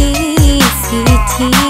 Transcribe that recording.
চিঠি চিঠি